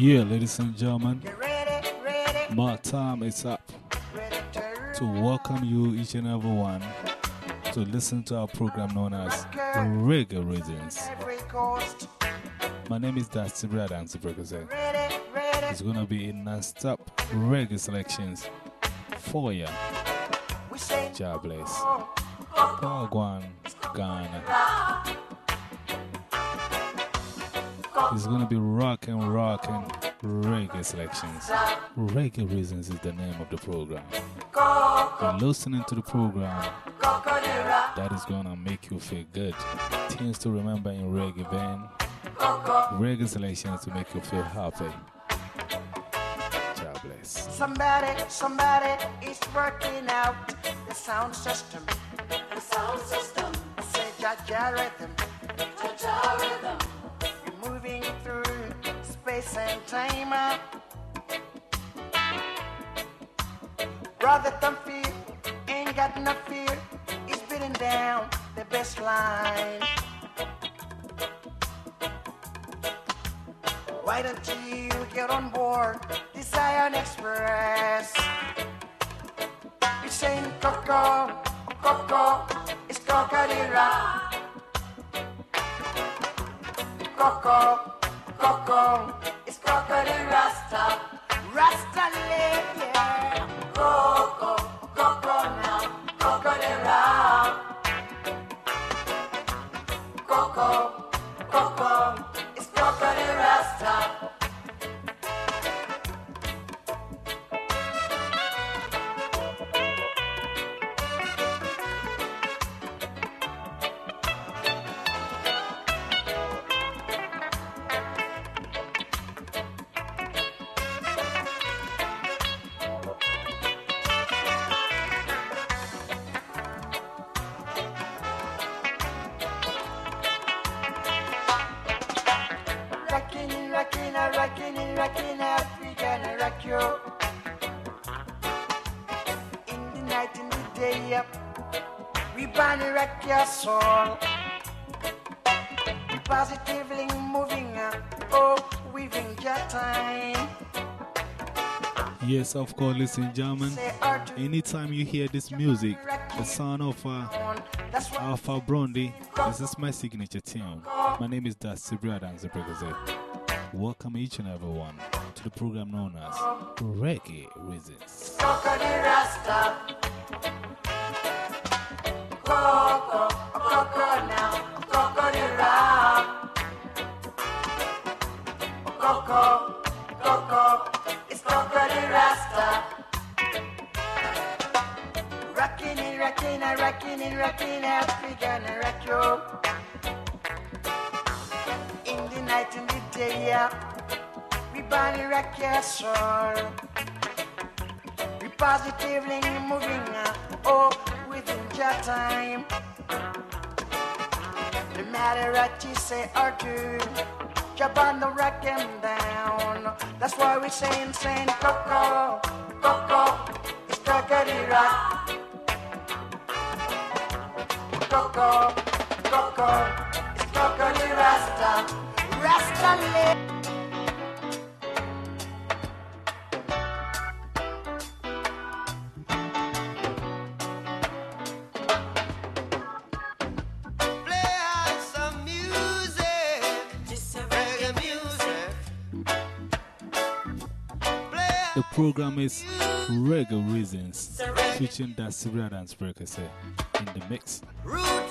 Yeah, ladies and gentlemen, my time is up to welcome you, each and every one, to listen to our program known as Reggae Reasons. My name is Dusty Brad and It's going to be in non stop reggae selections for you. God bless. Pagwan, Ghana. It's gonna be rock and rock and reggae selections. Reggae Reasons is the name of the program. And listening to the program, that is gonna make you feel good. Things to remember in reggae band, reggae selections to make you feel happy. God bless. Somebody, somebody is working out the sound system. The sound system. Say, Jaja rhythm. Jaja rhythm time. Brother fear, ain't got no fear. He's beating down the best line. Why don't you get on board the Iron Express? You're saying Coco, Coco, it's Cocadera. Coco, Coco, Crocodile Rasta, Yes, of course, and gentlemen. Anytime you hear this music, the sound of uh, Alpha Blondy, this is my signature tune. My name is Dusty Brad and Welcome each and every one to the program known as Reggae Reasons. Coco rockin' it, rockin' it, rockin' African rock you. In the night, in the day, yeah. We body rock your soul. We positively moving, uh, oh, within your time. No matter what you say or do jump on the rock him down. That's why we say insane Coco, Coco, it's Cocody Rock. Coco, Coco, it's Cockatoo Rasta, Rasta live. program is Reggae Reasons, featuring that Sibra Dance Breaker in the mix. best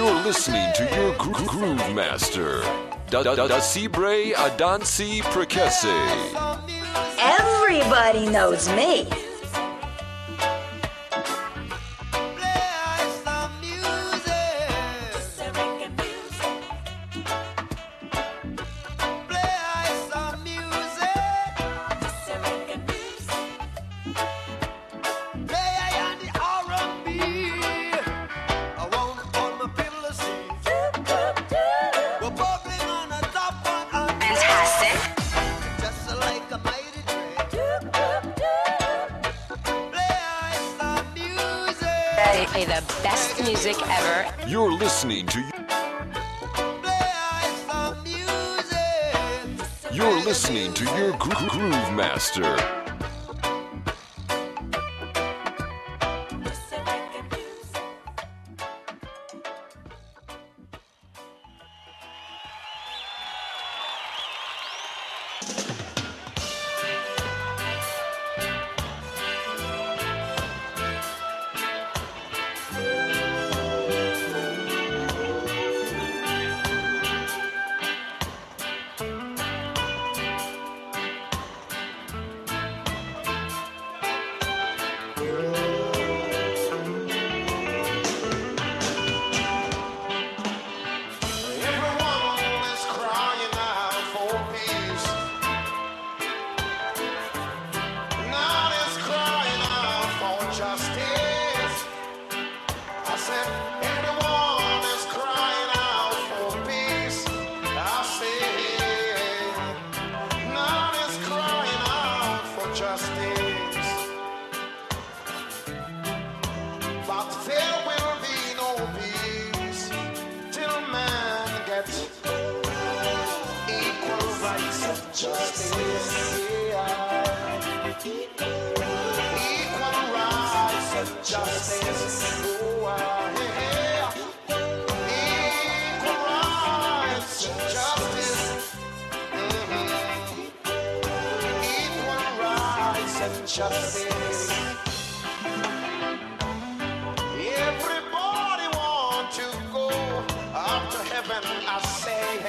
You're listening to your gro- groove master, Da Da Da Cibre Adansi Prekese. Everybody knows me. Play the best music ever. You're listening to you're listening to your gro- groove master,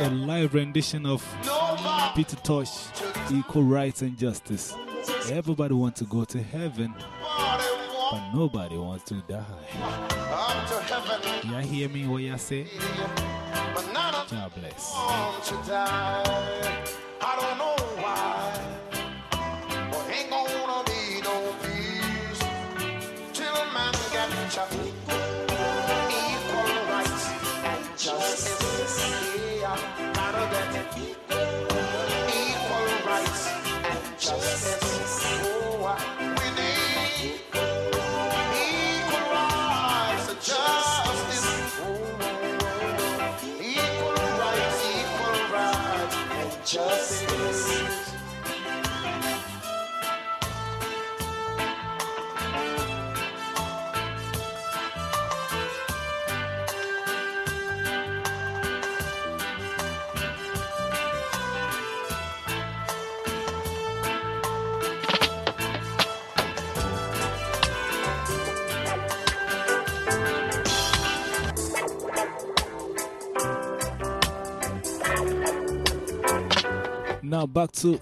A live rendition of Peter Tosh, Equal Rights and Justice. Everybody wants to go to heaven, but nobody wants to die. up to heaven. Y'all hear me what y'all say? But none of God bless. want to die. I don't know why. But ain't gonna be no peace till man get equal rights and justice. Yeah, get equal rights and justice. Justice. Back to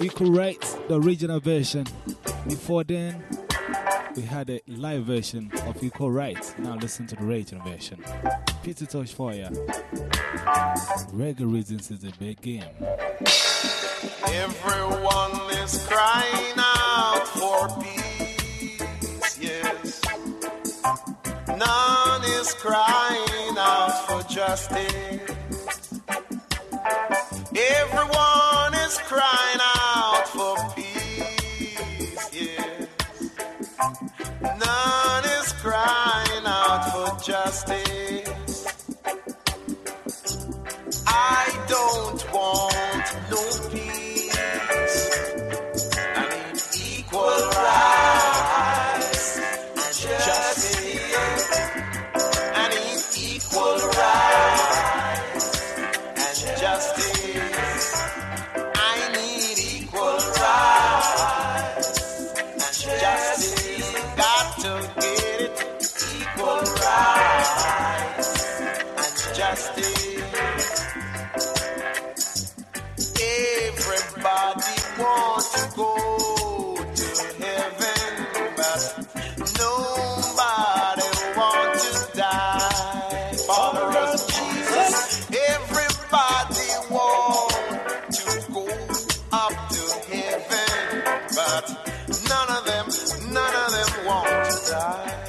Equal Rights, the original version. Before then, we had a live version of Equal Rights. Now listen to the original version. Peter Tosh for ya. Reggae Reasons is a big game. Everyone is crying out for peace, yes. None is crying out for justice. Is crying out for peace, yes. None is crying out for justice. want to die.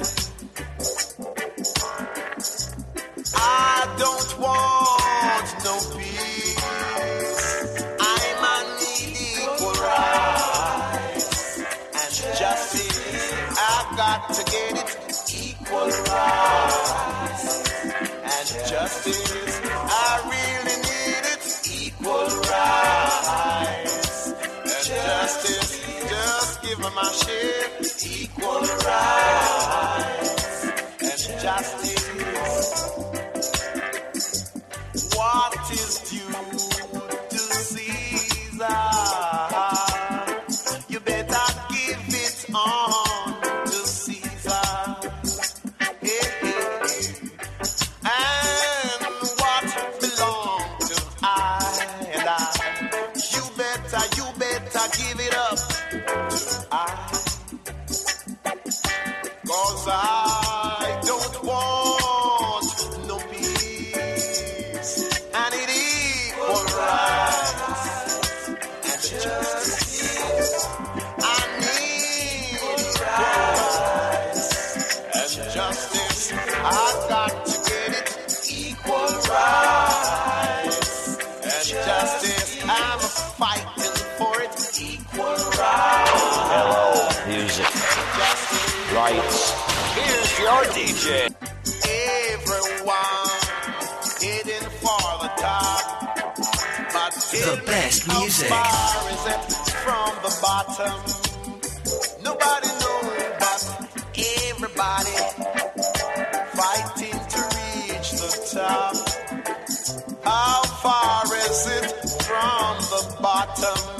I don't want no peace. I'm a needy for rights. And justice, I got to get it equal rights. And justice, I really need it equal rights. And justice, just give me my share wanna ride. Equal rights. Hello, music. Here's your DJ. Everyone for the top. The best music. From the bottom. Nobody knows, but everybody. bottom.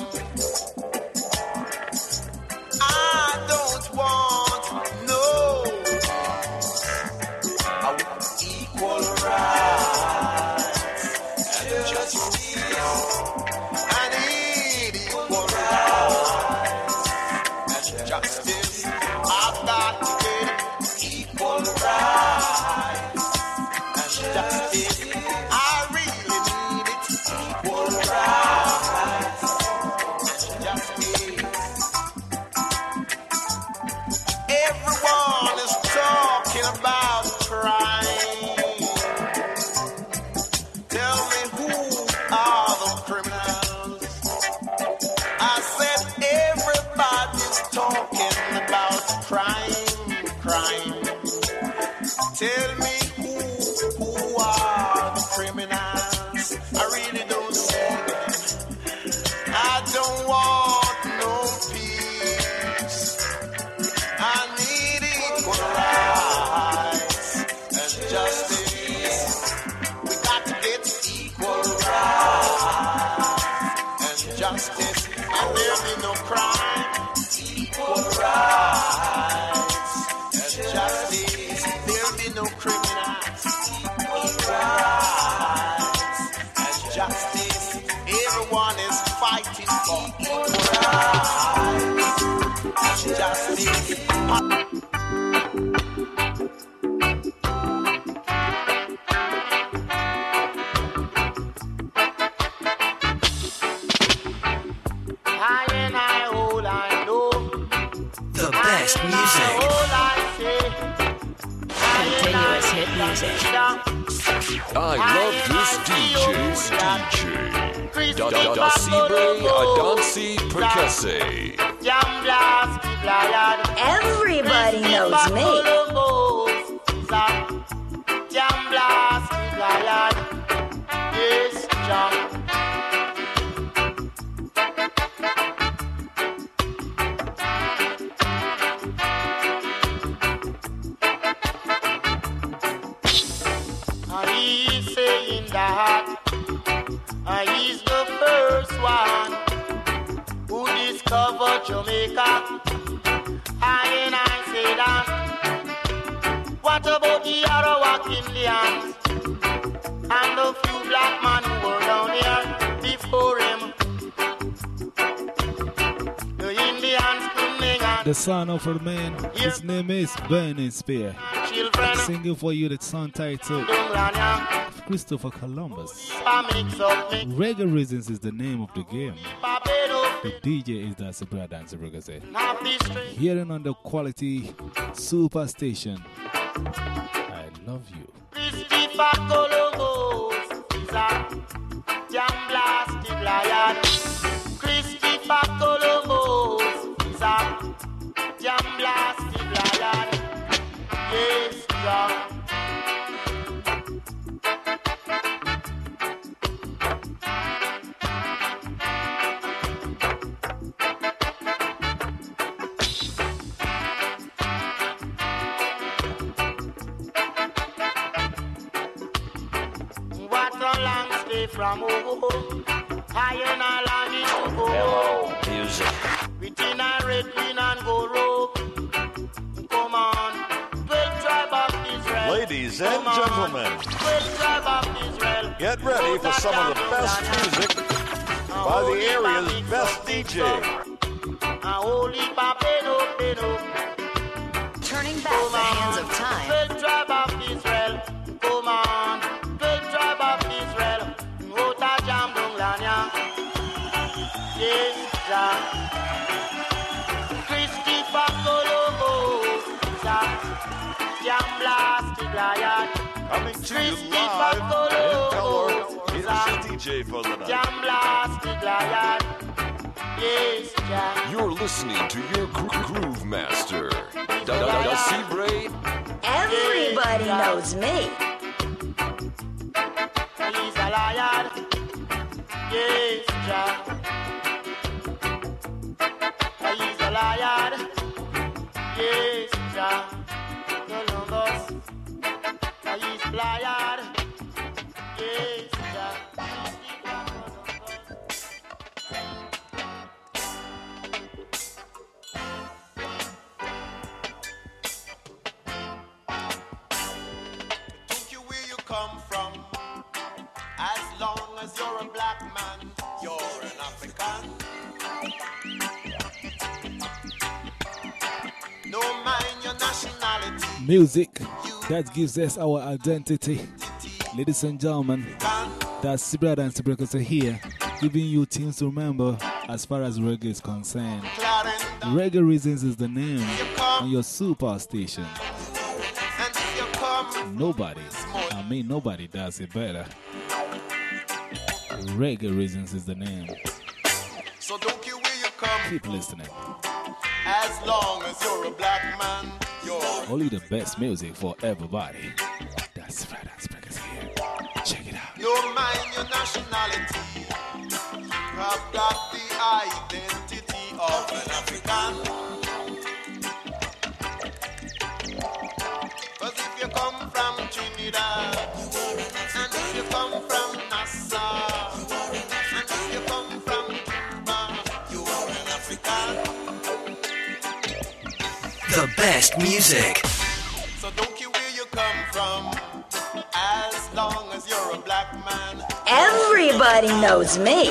Tell me Just say. Everybody knows me. son of a man. His name is Burning Spear. Singing for you the song titled Christopher Columbus. Reggae Reasons is the name of the game. The DJ is that's a brother reggae. Hearing on the quality superstation. I love you. Christopher Columbus is a jam blasting lion. Christopher Columbus. From home. Longing to go. Music. Within a red green and gold robe. Ladies and gentlemen. twelve tribe of Israel. Get ready for some of the best music by the area's best DJ. A holy papeno, peno. Turning back the hands of time. Coming to you Christopher live in Colombo. color. Here's Jah. your DJ for the night. Jam blasted lion. Yes, Jah. You're listening to your gro- groove master, Da Da Da Da Cibre. Everybody knows me. He's a lion. Yes, Jah. He's a lion. Music that gives us our identity. Ladies and gentlemen, that's Sibra and Sibra here, giving you things to remember as far as reggae is concerned. Reggae Reasons is the name on your super station. And if you come, Nobody, I mean, nobody does it better. Reggae Reasons is the name. so don't care where you come. Keep listening. As long as you're a black man, Only the best music for everybody. That's Sibra and here. Check it out. mind your nationality. I've got the identity of an African. Cause if you come from Trinidad, and if you come from Nassau, best music. So don't care where you come from, as long as you're a black man. Everybody knows me.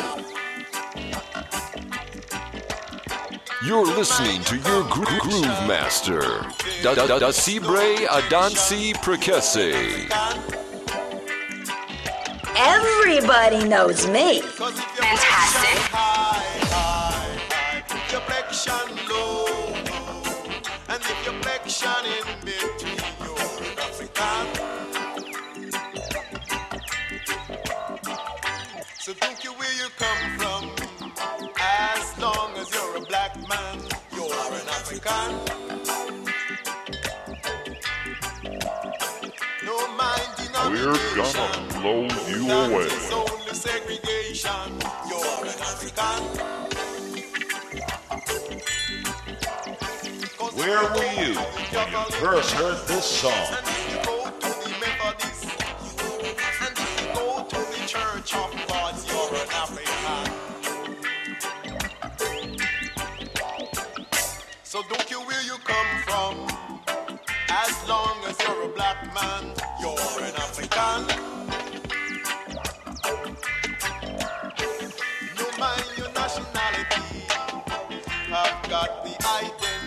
You're listening to your gro- groove master, Da Da Da Da Cibre Adansi Prekese. Everybody knows me. Fantastic. We're gonna blow you away. Where were you when you first heard this song? You're a black man, you're an African. No mind your nationality, I've got the identity.